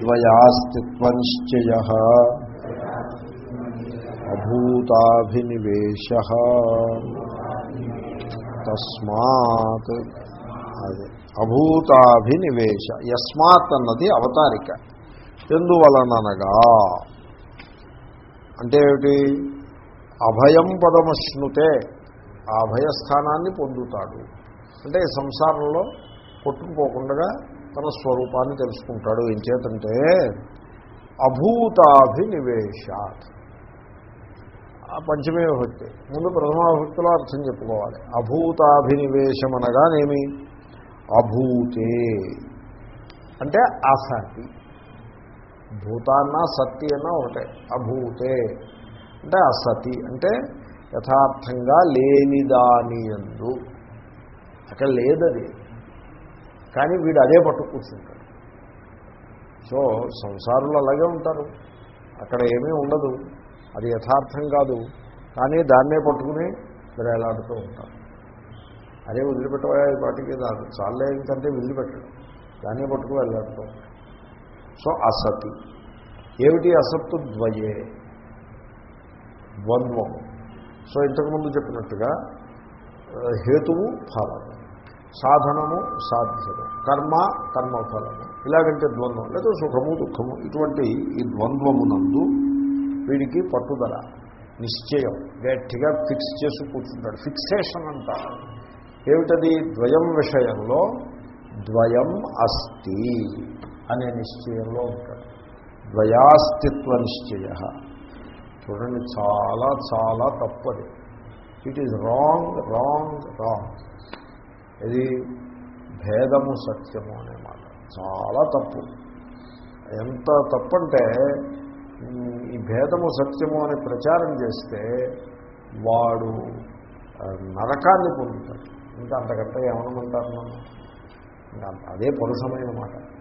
Speaker 1: ద్వయాస్తిత్వనిశ్చయ అభూతాభినివేశ తస్మాత్ అదే అభూతాభినివేశ యస్మాత్ అన్నది అవతారిక. ఎందువలననగా అంటే ఏమిటి? అభయం పదమశ్నుతే ఆ అభయస్థానాన్ని పొందుతాడు. అంటే ఈ సంసారంలో కొట్టుకుపోకుండా తన స్వరూపాన్ని తెలుసుకుంటాడు. ఏం చేతంటే అభూతాభినివేశాత్. పంచమే విభక్తి. ముందు ప్రథమాభక్తిలో అర్థం చెప్పుకోవాలి. అభూతాభినివేశం అనగానేమి? అభూతే. అంటే అసతి భూతాన్న సత్తి అన్న ఒకటే అభూతే. అంటే అసతి అంటే యథార్థంగా లేనిదాని ఎందు అక్కడ లేదది. కానీ వీడు అదే పట్టు కూర్చుంటాడు. సో సంసారులు అలాగే ఉంటారు. అక్కడ ఏమీ ఉండదు. అది యథార్థం కాదు. కానీ దాన్నే పట్టుకుని వేలాడుతూ ఉంటారు. అదే వదిలిపెట్టబోయే వాటికి దాని చాలే ఇంకంటే వదిలిపెట్టడం దాన్నే పట్టుకుని వెళ్ళాడుతూ ఉంటారు. సో అసతి. ఏమిటి అసత్తు? ద్వయే. ద్వంద్వం సో ఇంతకుముందు చెప్పినట్టుగా హేతువు ఫలము సాధనము సాధ్యము. కర్మ కర్మఫలము ఇలాగంటే ద్వంద్వం లేదా సుఖము దుఃఖము. ఇటువంటి ఈ ద్వంద్వమునందు వీడికి పట్టుదల నిశ్చయం. గట్టిగా ఫిక్స్ చేసి కూర్చుంటాడు. ఫిక్సేషన్ అంటారు. ఏమిటది? ద్వయం విషయంలో ద్వయం అస్తి. అనే నిశ్చయంలో ఉంటాడు. ద్వయాస్తిత్వ నిశ్చయ. చూడండి చాలా చాలా తప్పది. It is wrong wrong wrong ఇది భేదము సత్యము అనే మాట. చాలా తప్పు. ఎంత తప్పంటే ఈ భేదము సత్యము అని ప్రచారం చేస్తే వాడు నరకాన్ని పొందుతాడు. ఇంకా అంతకంటే ఏమనమంటారు అదే ఇంకా సమయం అదే పరుషమైన మాట.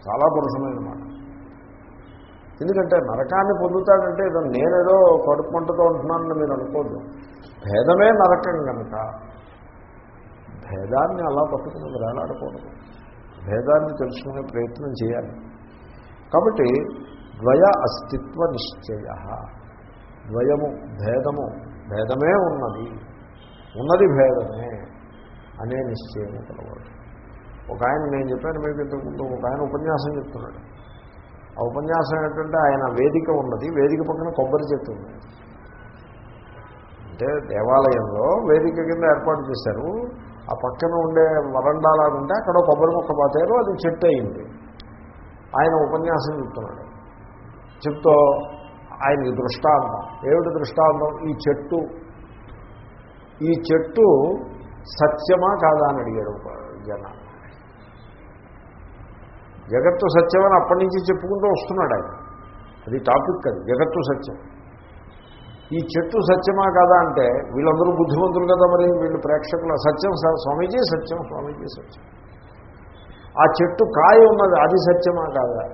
Speaker 1: చాలా పురుషమైన మాట ఎందుకంటే నరకాన్ని పొందుతాడంటే ఇదో నేనేదో కడుపు మంటతో ఉంటున్నానని మీరు అనుకోద్దు. భేదమే నరకం కనుక భేదాన్ని అలా పట్టుకుని వేలాడకూడదు. భేదాన్ని తెలుసుకునే ప్రయత్నం చేయాలి. కాబట్టి ద్వయ అస్తిత్వ నిశ్చయ. ద్వయము భేదము భేదమే ఉన్నది. ఉన్నది భేదమే అనే నిశ్చయము కలవాడు. ఒక ఆయన నేను చెప్పాను మీకు ఇంతకుముందు ఒక ఆయన ఉపన్యాసం చెప్తున్నాడు. ఆ ఉపన్యాసం ఏంటంటే ఆయన వేదిక ఉన్నది వేదిక పక్కన కొబ్బరి చెట్టు ఉంది. అంటే దేవాలయంలో వేదిక కింద ఏర్పాటు చేశారు. ఆ పక్కన ఉండే వరండాలాగా ఉంటే అక్కడ కొబ్బరి మొక్క పాతారు అది చెట్టు అయింది. ఆయన ఉపన్యాసం చెప్తున్నాడు. చెప్తూ ఆయనకి దృష్టాంతం. ఏమిటి దృష్టాంతం? ఈ చెట్టు. ఈ చెట్టు సత్యమా కాదా అని అడిగాడు ఒక జన. జగత్తు సత్యమని అప్పటి నుంచి చెప్పుకుంటూ వస్తున్నాడు ఆయన. అది టాపిక్ అది జగత్తు సత్యం. ఈ చెట్టు సత్యమా కదా అంటే వీళ్ళందరూ బుద్ధిమంతులు కదా మరి వీళ్ళు ప్రేక్షకులు. సత్యం స్వామీజీ సత్యం స్వామీజీ సత్యం. ఆ చెట్టు కాయ ఉన్నది అది సత్యమా కాదా?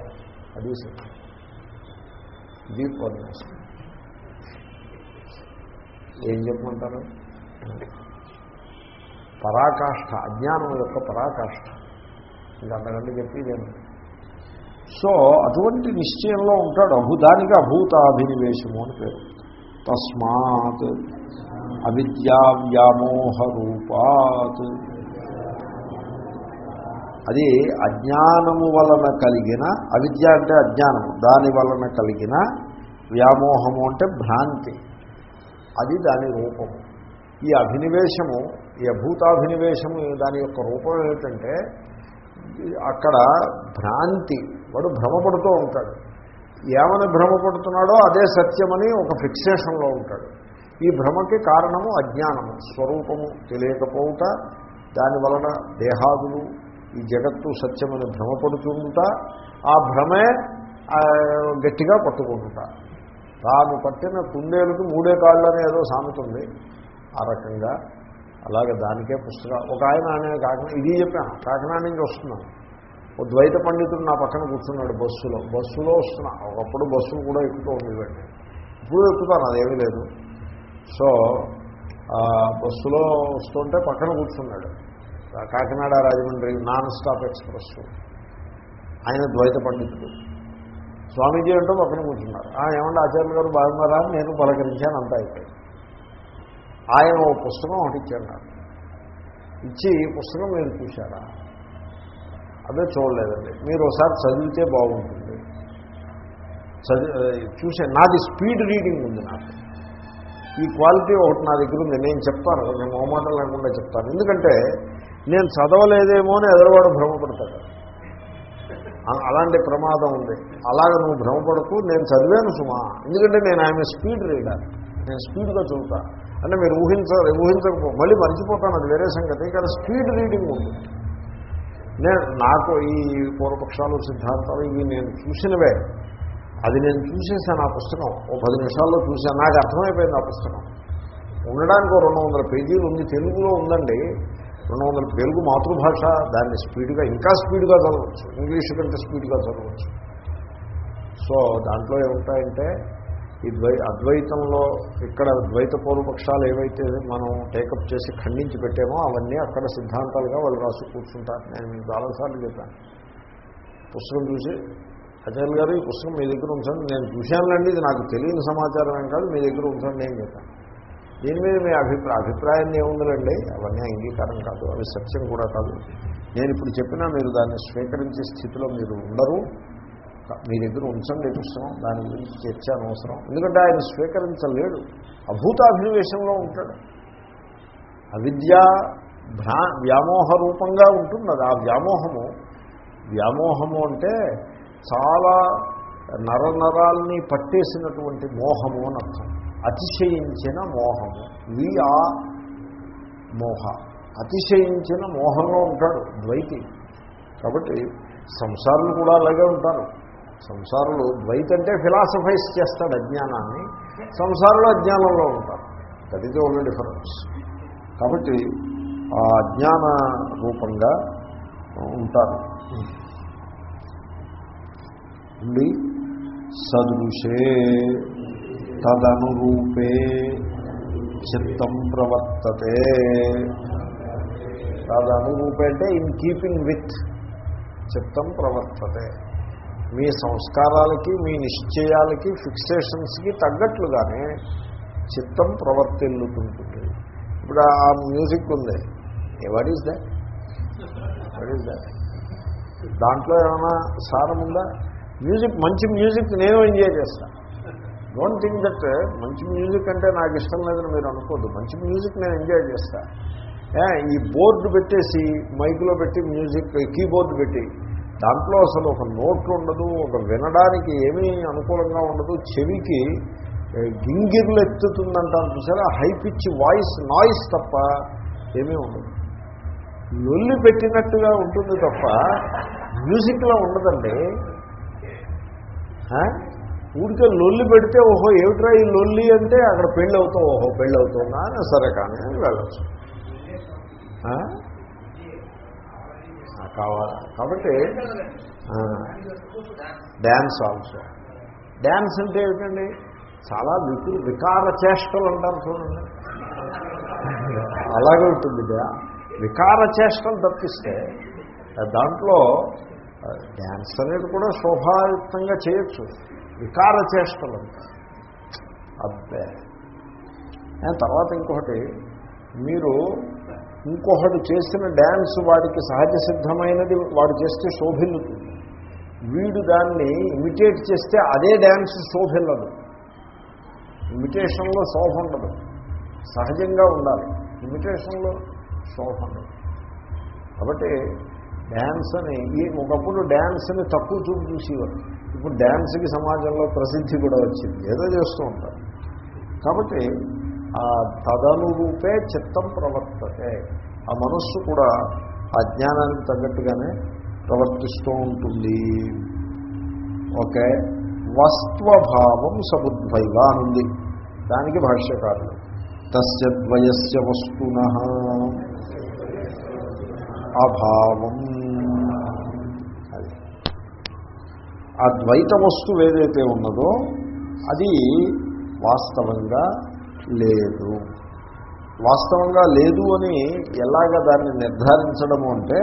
Speaker 1: అది సత్యం. ఇది ఉపన్యాసం ఏం చెప్పమంటారు? పరాకాష్ఠ అజ్ఞానం యొక్క పరాకాష్ఠ ఇది అంతకంటే నేను సో అటువంటి నిశ్చయంలో ఉంటాడు అభూ దానికి అభూతాభినివేశము అని పేరు. తస్మాత్ అవిద్యా వ్యామోహ రూపాత్. అది అజ్ఞానము వలన కలిగిన అవిద్య అంటే అజ్ఞానము దాని వలన కలిగిన వ్యామోహము అంటే భ్రాంతి. అది దాని రూపము. ఈ అభినివేశము ఈ అభూతాభినివేశము దాని యొక్క రూపం ఏమిటంటే అక్కడ భ్రాంతి వాడు భ్రమపడుతూ ఉంటాడు. ఏమని భ్రమపడుతున్నాడో అదే సత్యమని ఒక ఫిక్సేషన్లో ఉంటాడు. ఈ భ్రమకి కారణము అజ్ఞానము స్వరూపము తెలియకపోవుట దాని వలన దేహాదులు ఈ జగత్తు సత్యమని భ్రమపడుతుంట ఆ భ్రమే గట్టిగా పట్టుకుంటుట తాను పట్టిన కుందేలకు మూడే కాళ్ళని ఏదో సామెతుంది ఆ రకంగా అలాగే దానికే పుస్తకం ఒక ఆయన అనే కాకినా ఇది చెప్పాను కాకినాడ నుంచి వస్తున్నాను. ఓ ద్వైత పండితుడు నా పక్కన కూర్చున్నాడు బస్సులో. బస్సులో వస్తున్నా. ఒకప్పుడు బస్సులు కూడా ఎక్కుతూ ఉండేవాడిని ఇప్పుడు ఎక్కుతాను అదేమీ లేదు. సో బస్సులో వస్తుంటే పక్కన కూర్చున్నాడు. Kakinada Rajahmundry non stop express. ఆయన ద్వైత పండితుడు. స్వామీజీ అంటూ పక్కన కూర్చున్నారు. ఆ, ఏమంటే ఆచార్య గారు బాగున్నారా? నేను పలకరించాను అంతా అయిపోయింది. ఆయన ఓ పుస్తకం ఒకటి ఇచ్చారు నాకు. ఇచ్చి పుస్తకం మీరు చూశారా? అదే చూడలేదండి. మీరు ఒకసారి చదివితే బాగుంటుంది. చదివి చూసే నాది స్పీడ్ రీడింగ్ ఉంది నాకు. ఈ క్వాలిటీ ఒకటి నా దగ్గర ఉంది. నేను చెప్తాను నేను మొహమాటం లేకుండా చెప్తాను. ఎందుకంటే నేను చదవలేదేమో అని ఎదరవాడు భ్రమపడతాడు. అలాంటి ప్రమాదం ఉంది. అలాగ నువ్వు భ్రమపడకు నేను చదివాను సుమా. ఎందుకంటే నేను ఆమె స్పీడ్ రీడర్. నేను స్పీడ్గా చదువుతా. అంటే మీరు ఊహించ ఊహించకపో మళ్ళీ మర్చిపోతాను అది వేరే సంగతి. కానీ స్పీడ్ రీడింగ్ ఉంటుంది నేను నాకు ఈ పూర్వపక్షాలు సిద్ధాంతాలు ఇవి నేను చూసినవే. అది నేను చూసేసాను ఆ పుస్తకం. ఓ పది నిమిషాల్లో చూశాను. నాకు అర్థమైపోయింది ఆ పుస్తకం. ఉండడానికి ఓ రెండు వందల పేజీలు ఉంది. తెలుగులో ఉందండి. రెండు వందల తెలుగు మాతృభాష. దాన్ని స్పీడ్గా ఇంకా స్పీడ్గా చదవచ్చు. ఇంగ్లీష్ కంటే స్పీడ్గా చదవచ్చు. సో దాంట్లో ఏముంటాయంటే ఈ ద్వై అద్వైతంలో ఇక్కడ ద్వైత పూర్వపక్షాలు ఏవైతే మనం టేకప్ చేసి ఖండించి పెట్టామో అవన్నీ అక్కడ సిద్ధాంతాలుగా వాళ్ళు రాసి కూర్చుంటారు. నేను మీకు చాలాసార్లు చెప్పాను. పుస్తకం చూసి అజయల్ గారు ఈ పుస్తకం మీ దగ్గర ఉంచండి. నేను చూశానులండి ఇది నాకు తెలియని సమాచారం ఏం కాదు మీ దగ్గర ఉంచండి నేను చెప్పాను. దీని మీద మీ అభిప్రాయ అభిప్రాయాన్ని ఏముందిలండి? అవన్నీ అంగీకారం కాదు అవి సత్యం కూడా కాదు. నేను ఇప్పుడు చెప్పినా మీరు దాన్ని స్వీకరించే స్థితిలో మీరు ఉండరు. మీ దగ్గర ఉంచండి పుస్తకం దాని గురించి చర్చ అనవసరం. ఎందుకంటే ఆయన స్వీకరించలేడు. అభూతాభినివేశంలో ఉంటాడు. అవిద్య భ్రా వ్యామోహ రూపంగా ఉంటుంది అది ఆ వ్యామోహము వ్యామోహము అంటే చాలా నరనరాల్ని పట్టేసినటువంటి మోహము అని అర్థం. అతిశయించిన మోహము. వి ఆ మోహ. అతిశయించిన మోహంలో ఉంటాడు ద్వైతి. కాబట్టి సంసారులు కూడా అలాగే ఉంటారు. సంసారులు ద్వైత అంటే ఫిలాసఫైజ్ చేస్తాడు అజ్ఞానాన్ని. సంసారులు అజ్ఞానంలో ఉంటారు. దట్ ఉన్న ఓన్లీ డిఫరెన్స్ కాబట్టి ఆ అజ్ఞాన రూపంగా ఉంటారు. ఉండి సదృశే తదనురూపే చిత్తం ప్రవర్తతే. తదనురూపే అంటే ఇన్ కీపింగ్ విత్ చిత్తం ప్రవర్తతే. మీ సంస్కారాలకి మీ నిశ్చయాలకి ఫిక్సేషన్స్కి తగ్గట్లుగానే చిత్తం ప్రవర్తిల్లుతుంటుంది. ఇప్పుడు ఆ మ్యూజిక్ ఉంది. What is that what is that దాంట్లో ఏమైనా సారం ఉందా? మ్యూజిక్ మంచి మ్యూజిక్ నేను ఎంజాయ్ చేస్తాను డోంట్ థింక్ దట్ మంచి మ్యూజిక్ అంటే నాకు ఇష్టం లేదని మీరు అనుకోద్దు. మంచి మ్యూజిక్ నేను ఎంజాయ్ చేస్తాను ఈ బోర్డు పెట్టేసి మైక్లో పెట్టి మ్యూజిక్ కీబోర్డు పెట్టి దాంట్లో అసలు ఒక నోట్లు ఉండదు ఒక వినడానికి ఏమీ అనుకూలంగా ఉండదు. చెవికి గింగిర్లు ఎత్తుతుందంటారు చూసారా? హై పిచ్ వాయిస్ నాయిస్ తప్ప ఏమీ ఉండదు. లొల్లి పెట్టినట్టుగా ఉంటుంది తప్ప మ్యూజిక్లో ఉండదండి. ఊరికే లొల్లి పెడితే ఓహో ఏమిట్రా ఈ లొల్లి అంటే అక్కడ పెళ్ళి అవుతావు ఓహో పెళ్ళి అవుతుందా అని సరే కానీ అని వెళ్ళచ్చు కావాలా. కాబట్టి డ్యాన్స్ ఆల్సో. డ్యాన్స్ అంటే ఏమిటండి? చాలా వికు వికార చేష్టలు అంటారు చూడండి. అలాగే ఉంటుంది వికార చేష్టలు తప్పిస్తే దాంట్లో డ్యాన్స్ అనేది కూడా శోభాయుక్తంగా చేయొచ్చు. వికార చేష్టలు అంటారు. అబ్బే. తర్వాత ఇంకొకటి మీరు ఇంకొకడు చేసిన డ్యాన్స్ వాడికి సహజ సిద్ధమైనది వాడు చేస్తే శోభిల్లుతుంది. వీడు దాన్ని ఇమిటేట్ చేస్తే అదే డ్యాన్స్ శోభిల్లదు. ఇమిటేషన్లో శోభ ఉండదు సహజంగా ఉండాలి. ఇమిటేషన్లో శోభ ఉండదు కాబట్టి డ్యాన్స్ అని ఈ ఒకప్పుడు డ్యాన్స్ని తక్కువ చూపు చూసేవారు. ఇప్పుడు డ్యాన్స్కి సమాజంలో ప్రసిద్ధి కూడా వచ్చింది. ఏదో చేస్తూ ఉంటారు. కాబట్టి తదనురూపే చిత్తం ప్రవర్తతే. ఆ మనస్సు కూడా ఆ జ్ఞానానికి తగ్గట్టుగానే ప్రవర్తిస్తూ ఉంటుంది. ఓకే? వస్త్వభావం సముద్వైవ అనుంది. దానికి భాష్యకారులు తస్యద్వయస్య వస్తున అభావం. ఆ ద్వైత వస్తువు ఏదైతే ఉన్నదో అది వాస్తవంగా లేదు. వాస్తవంగా లేదు అని ఎలాగ దాన్ని నిర్ధారించడము అంటే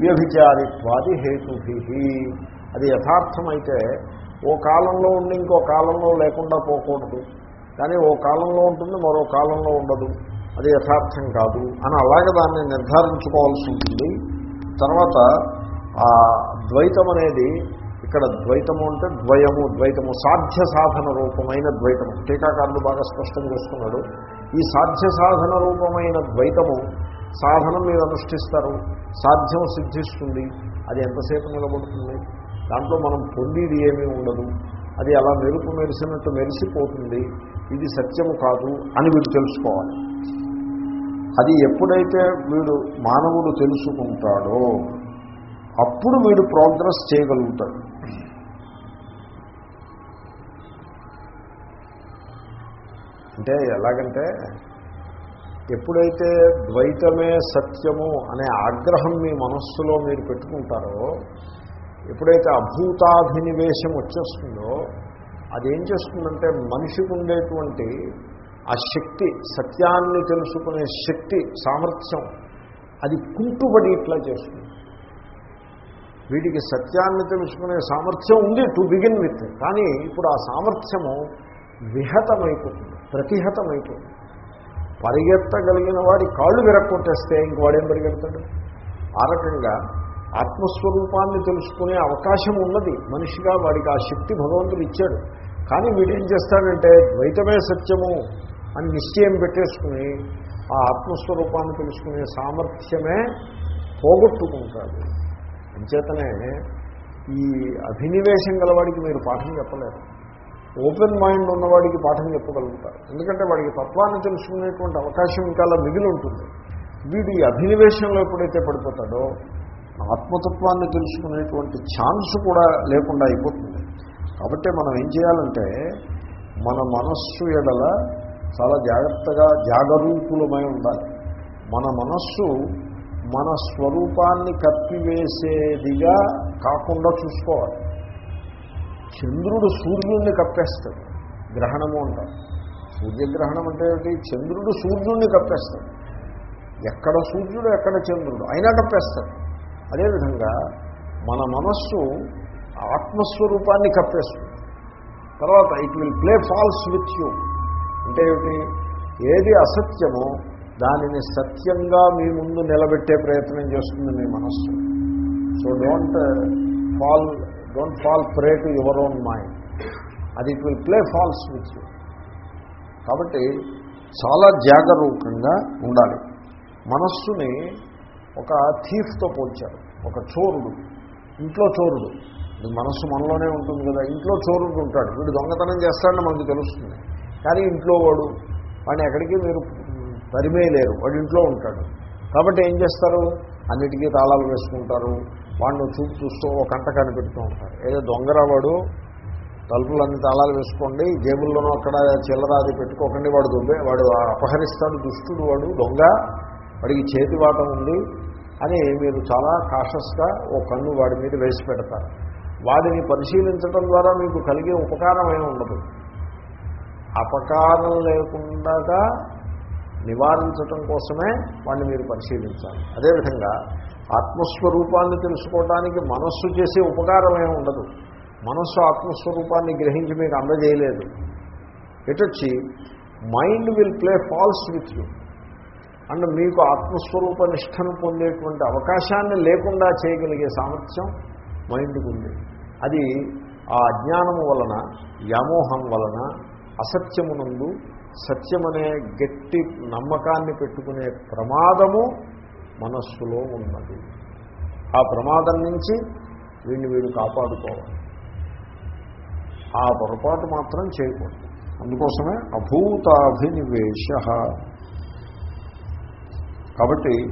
Speaker 1: వ్యభిచారిత్వాది హేతుభి అది యథార్థమైతే ఓ కాలంలో ఉండి ఇంకో కాలంలో లేకుండా పోకూడదు. కానీ ఓ కాలంలో ఉంటుంది మరో కాలంలో ఉండదు. అది యథార్థం కాదు అని అలాగే దాన్ని నిర్ధారించుకోవాల్సి ఉంటుంది. తర్వాత ఆ ద్వైతం అనేది ఇక్కడ ద్వైతము అంటే ద్వయము ద్వైతము సాధ్య సాధన రూపమైన ద్వైతము. టీకాకారులు బాగా స్పష్టం చేస్తున్నాడు. ఈ సాధ్య సాధన రూపమైన ద్వైతము సాధనం మీరు అనుష్ఠిస్తారు. సాధ్యం సిద్ధిస్తుంది. అది ఎంతసేపు నిలబడుతుంది? దాంట్లో మనం పొందేది ఏమీ ఉండదు. అది అలా మెరుపు మెరిసినట్టు మెరిసిపోతుంది. ఇది సత్యము కాదు అని వీడు తెలుసుకోవాలి. అది ఎప్పుడైతే వీడు మానవుడు తెలుసుకుంటాడో అప్పుడు వీడు ప్రోగ్రెస్ చేయగలుగుతాడు. అంటే ఎలాగంటే ఎప్పుడైతే ద్వైతమే సత్యము అనే ఆగ్రహం మీ మనస్సులో మీరు పెట్టుకుంటారో ఎప్పుడైతే అభూతాభినివేశం వచ్చేస్తుందో అదేం చేస్తుందంటే మనిషికి ఉండేటువంటి ఆ శక్తి సత్యాన్ని తెలుసుకునే శక్తి సామర్థ్యం అది కుంటుబడి ఇట్లా చేస్తుంది. వీటికి సత్యాన్ని తెలుసుకునే సామర్థ్యం ఉంది టు బిగిన్ విత్ కానీ ఇప్పుడు ఆ సామర్థ్యము విహతమైపోతుంది ప్రతిహతమైపోతుంది. పరిగెత్తగలిగిన వాడి కాళ్ళు విరక్కొట్టేస్తే ఇంక వాడేం పరిగెడతాడు ఆ రకంగా ఆత్మస్వరూపాన్ని తెలుసుకునే అవకాశం ఉన్నది. మనిషిగా వాడికి ఆ శక్తి భగవంతుడు ఇచ్చాడు. కానీ వీడేం చేస్తాడంటే ద్వైతమే సత్యము అని నిశ్చయం పెట్టేసుకుని ఆ ఆత్మస్వరూపాన్ని తెలుసుకునే సామర్థ్యమే పోగొట్టుకుంటాడు. అంచేతనే ఈ అభినివేశం గలవాడికి మీరు పాఠం చెప్పలేరు. ఓపెన్ మైండ్ ఉన్నవాడికి పాఠం చెప్పగలుగుతారు. ఎందుకంటే వాడికి తత్వాన్ని తెలుసుకునేటువంటి అవకాశం ఇంకా అలా మిగిలి ఉంటుంది. వీడు ఈ అభినివేశంలో ఎప్పుడైతే పడిపోతాడో ఆత్మతత్వాన్ని తెలుసుకునేటువంటి ఛాన్స్ కూడా లేకుండా అయిపోతుంది. కాబట్టి మనం ఏం చేయాలంటే మన మనస్సు ఎడల చాలా జాగ్రత్తగా జాగరూకులమై ఉండాలి. మన మనస్సు మన స్వరూపాన్ని కప్పివేసేదిగా కాకుండా చూసుకోవాలి. చంద్రుడు సూర్యుడిని కప్పేస్తాడు. గ్రహణము అంటారు. సూర్యగ్రహణం అంటే ఏమిటి? చంద్రుడు సూర్యుడిని కప్పేస్తాడు. ఎక్కడ సూర్యుడు ఎక్కడ చంద్రుడు? అయినా కప్పేస్తాడు. అదేవిధంగా మన మనస్సు ఆత్మస్వరూపాన్ని కప్పేస్తుంది. తర్వాత it will play false with you. అంటే ఏమిటి? ఏది అసత్యమో దానిని సత్యంగా మీ ముందు నిలబెట్టే ప్రయత్నం చేస్తుంది మీ మనస్సు. So don't fall don't fall prey to your own mind అది it will play false with you కాబట్టి చాలా జాగరూకంగా ఉండాలి. మనస్సుని ఒక థీఫ్తో పోల్చారు. ఒక చోరుడు. ఇంట్లో చోరుడు. ఇది మనస్సు మనలోనే ఉంటుంది కదా. ఇంట్లో చోరుడు ఉంటాడు. వీడు దొంగతనం చేస్తాడని మనకు తెలుస్తుంది. కానీ ఇంట్లో వాడు వాడిని ఎక్కడికి మీరు తరిమేయలేరు వాడింట్లో ఉంటాడు. కాబట్టి ఏం చేస్తారు? అన్నిటికీ తాళాలు వేసుకుంటారు వాడిని చూపు చూస్తూ ఒక కంట కనిపెడుతూ ఉంటారు. ఏదో దొంగరా వాడు తలుపులన్నీ తాళాలు వేసుకోండి జేబుల్లోనూ అక్కడ చిల్లరాది పెట్టుకోకండి వాడు దొబ్బే వాడు అపహరిస్తాడు దుష్టుడు వాడు దొంగ వాడికి చేతి వాటం ఉంది అని మీరు చాలా కాషస్గా ఓ కన్ను వాడి మీద వేసి పెడతారు. వాడిని పరిశీలించడం ద్వారా మీకు కలిగే ఉపకారం ఏమి ఉండదు. అపకారం లేకుండా నివారించటం కోసమే వాడిని మీరు పరిశీలించాలి. అదేవిధంగా ఆత్మస్వరూపాన్ని తెలుసుకోవడానికి మనస్సు చేసే ఉపకారం ఏమి ఉండదు. మనస్సు ఆత్మస్వరూపాన్ని గ్రహించి మీకు అందజేయలేదు. ఎటొచ్చి mind will play false with you and మీకు ఆత్మస్వరూప నిష్టను పొందేటువంటి అవకాశాన్ని లేకుండా చేయగలిగే సామర్థ్యం మైండ్కి ఉంది. అది ఆ అజ్ఞానము వలన వ్యామోహం వలన అసత్యమునందు సత్యమనే గట్టి నమ్మకాన్ని పెట్టుకునే ప్రమాదము మనస్సులో ఉన్నది. ఆ ప్రమాదం నుంచి వీడిని వీడు కాపాడుకోవాలి. ఆ పొరపాటు మాత్రం చేయకూడదు. అందుకోసమే అభూతాభినివేశ. కాబట్టి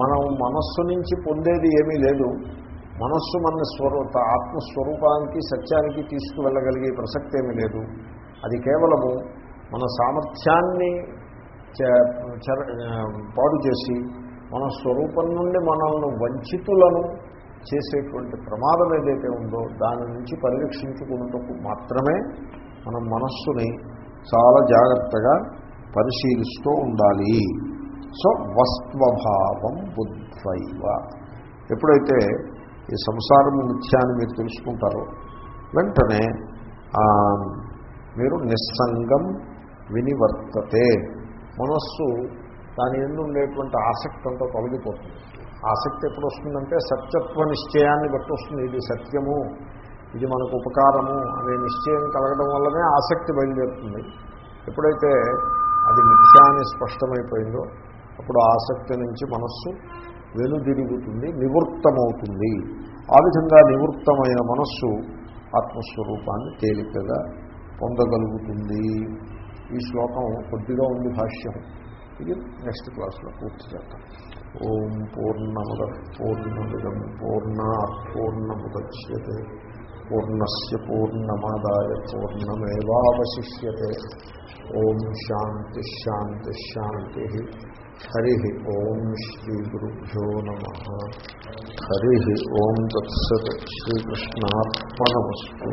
Speaker 1: మనం మనస్సు నుంచి పొందేది ఏమీ లేదు. మనస్సు మన స్వరూ ఆత్మస్వరూపానికి సత్యానికి తీసుకువెళ్ళగలిగే ప్రసక్తి ఏమీ లేదు. అది కేవలము మన సామర్థ్యాన్ని పాడు చేసి మన స్వరూపం నుండి మనల్ని వంచితులను చేసేటువంటి ప్రమాదం ఏదైతే ఉందో దాని నుంచి పరిరక్షించుకున్నటకు మాత్రమే మనం మనస్సుని చాలా జాగ్రత్తగా పరిశీలిస్తూ ఉండాలి. సో వస్త్వభావం బుద్ధైవ ఎప్పుడైతే ఈ సంసారము మిథ్యాన్ని మీరు తెలుసుకుంటారో వెంటనే మీరు నిస్సంగం వినివర్తతే. మనస్సు దాని ఎందు ఉండేటువంటి ఆసక్తి అంతా తొలగిపోతుంది ఆసక్తి ఎప్పుడు వస్తుందంటే సత్యత్వ నిశ్చయాన్ని బట్టి వస్తుంది. ఇది సత్యము ఇది మనకు ఉపకారము అనే నిశ్చయం కలగడం వల్లనే ఆసక్తి బయలుదేరుతుంది. ఎప్పుడైతే అది మిథ్యాన్ని స్పష్టమైపోయిందో అప్పుడు ఆసక్తి నుంచి మనస్సు వెనుదిరుగుతుంది నివృత్తమవుతుంది. ఆ విధంగా నివృత్తమైన మనస్సు ఆత్మస్వరూపాన్ని తేలికగా పొందగలుగుతుంది ఈ శ్లోకం కొద్దిగా ఉంది భాష్యం ఇది నెక్స్ట్ క్లాస్లో పూర్తి చేద్దాం ఓం పూర్ణముద పూర్ణమిదం పూర్ణ పూర్ణముద్యతే పూర్ణస్ పూర్ణమాదాయ పూర్ణమేవాశిష్యే ఓం శాంతి శాంతి శాంతి హరి ఓం శ్రీ గురుభ్యో నమ హరి ఓం తత్సత్ శ్రీకృష్ణార్పణమస్తు